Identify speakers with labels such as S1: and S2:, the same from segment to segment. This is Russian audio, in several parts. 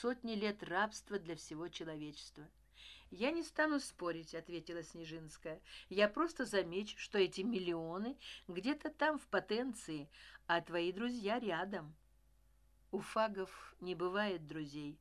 S1: сотни лет рабства для всего человечества. Я не стану спорить ответила снежинская. Я просто замечу что эти миллионы где то там в потенции а твои друзья рядом у фагов не бывает друзей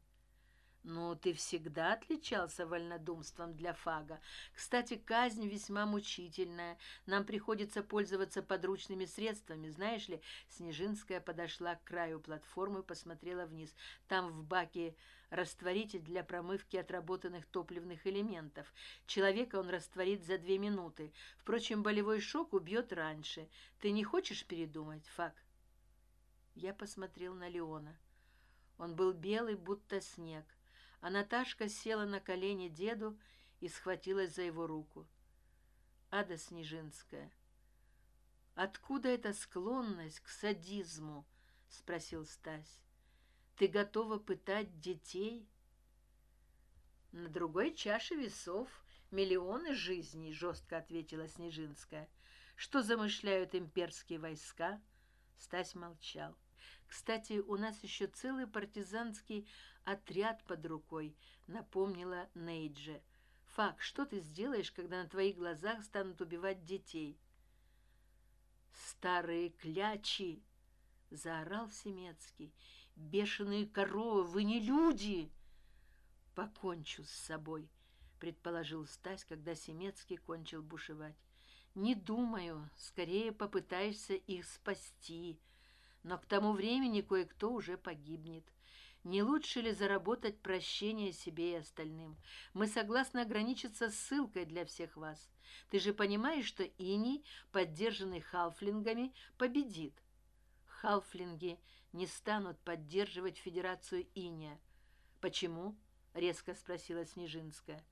S1: ну ты всегда отличался вольнодумством для фага. Кстати казнь весьма мучительная. Нам приходится пользоваться подручными средствами. Знаешь ли снежинская подошла к краю платформы посмотрела вниз. Там в баке растворитель для промывки отработанных топливных элементов. Человека он растворит за две минуты. Впрочем болевой шок убьет раньше. Ты не хочешь передумать фак я посмотрел на леона. Он был белый будто снег а наташка села на колени деду и схватилась за его руку. Ада снежинская откуда эта склонность к садизму спросил стась. Ты готова пытать детей? На другой чаше весов миллионы жизней жестко ответила снежинская. Что замышляют имперские войска? Стась молчал кстати у нас еще целый партизанский отряд под рукой напомнила нейджи. Фак что ты сделаешь когда на твоих глазах станут убивать детей? Старые клячи! заорал семецкий. Бешеные коровы вы не люди! Покончу с собой предположил стась когда семецкий кончил бушевать. Не думаю скорее попытаешься их спасти но к тому времени кое кто уже погибнет. Не лучше ли заработать прощение себе и остальным? Мы согласны ограничиться ссылкой для всех вас. Ты же понимаешь что ини поддержанный халфлингами победит. Халфлинги не станут поддерживать федерацию иния. Почему резко спросила снежинская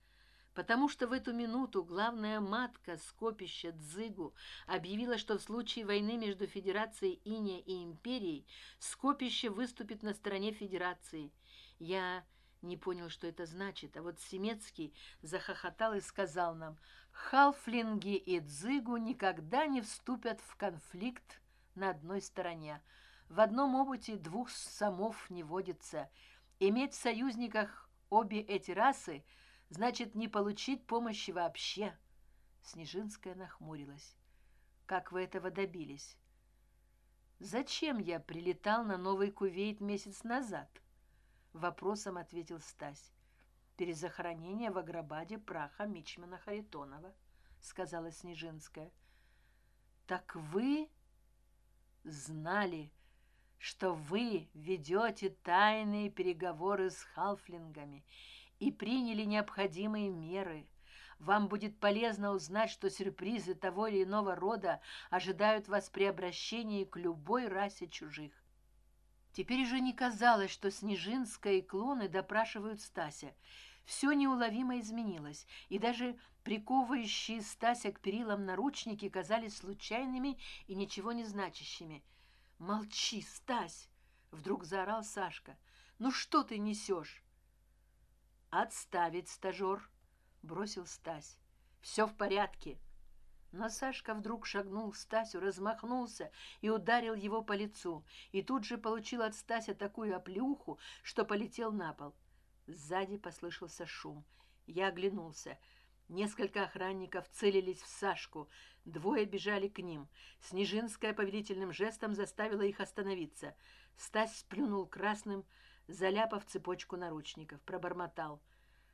S1: потому что в эту минуту главная матка скопища дзыгу объявила что в случае войны между федерацией иния и империей скопище выступит на стороне федерации. Я не понял что это значит а вот семецкий захохотал и сказал нам халфлинги и дзыгу никогда не вступят в конфликт на одной стороне. В одном обуте двух самов не водится. Иметь в союзниках обе эти расы значит не получить помощи вообще. Снежинская нахмурилась. Как вы этого добились? Зачем я прилетал на новый кувейт месяц назад? Вопросом ответил стась. Перезахоронение в аграбаде праха мичмана харитонова сказала снежинская. Так вы знали что вы ведете тайные переговоры с халфлингами и приняли необходимые меры. Вам будет полезно узнать что сюрпризы того или иного рода ожидают вас при обращении к любой расе чужих. Теперь уже не казалось что снежинская и клоны допрашивают стася. Все неуловимо изменилось и даже приковывающие стася к перилам наручники казались случайными и ничего не значащими. Молчи стась вдруг заорал сашка. Ну что ты несешь отставить стажер бросил стась. Все в порядке! Но сашка вдруг шагнул стасю размахнулся и ударил его по лицу. И тут же получил от стася такую оплеуху что полетел на пол. Сзади послышался шум. Я оглянулся. Несколько охранников целились в сашку. Двое бежали к ним. Снежинская повелительным жестом заставила их остановиться. Стась сплюнул красным заляпав цепочку наручников пробормотал.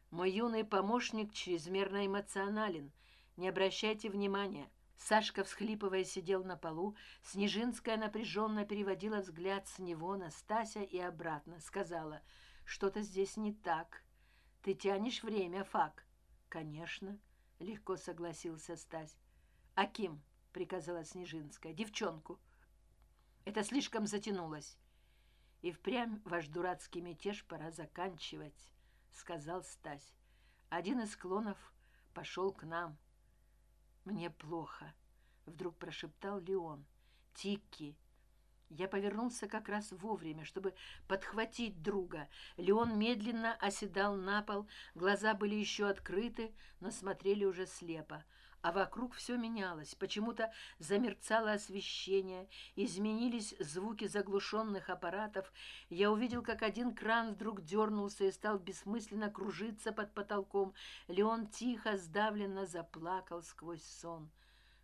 S1: Мой юный помощник чрезмерно эмоционален. Не обращайте внимания сашка всхлипывая сидел на полу. Снежинская напряженно переводила взгляд с него на стася и обратно. Сказала что то здесь не так. Ты тянешь время фак? Конечно легко согласился стась. Аким приказала снежинская. Девчонку это слишком затянулось и впрямь ваш дурацкий мятеж пора заканчивать сказал стась. Один из клонов пошел к нам. Мне плохо вдруг прошептал леон. Тикки я повернулся как раз вовремя чтобы подхватить друга. Леон медленно оседал на пол глаза были еще открыты но смотрели уже слепо а вокруг все менялось. Почему-то замерцало освещение, изменились звуки заглушенных аппаратов. Я увидел, как один кран вдруг дернулся и стал бессмысленно кружиться под потолком. Леон тихо, сдавленно заплакал сквозь сон.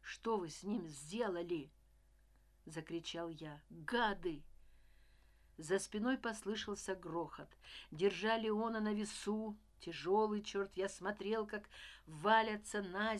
S1: «Что вы с ним сделали?» — закричал я. «Гады!» За спиной послышался грохот. Держали Леона на весу, тяжелый черт. Я смотрел, как валятся на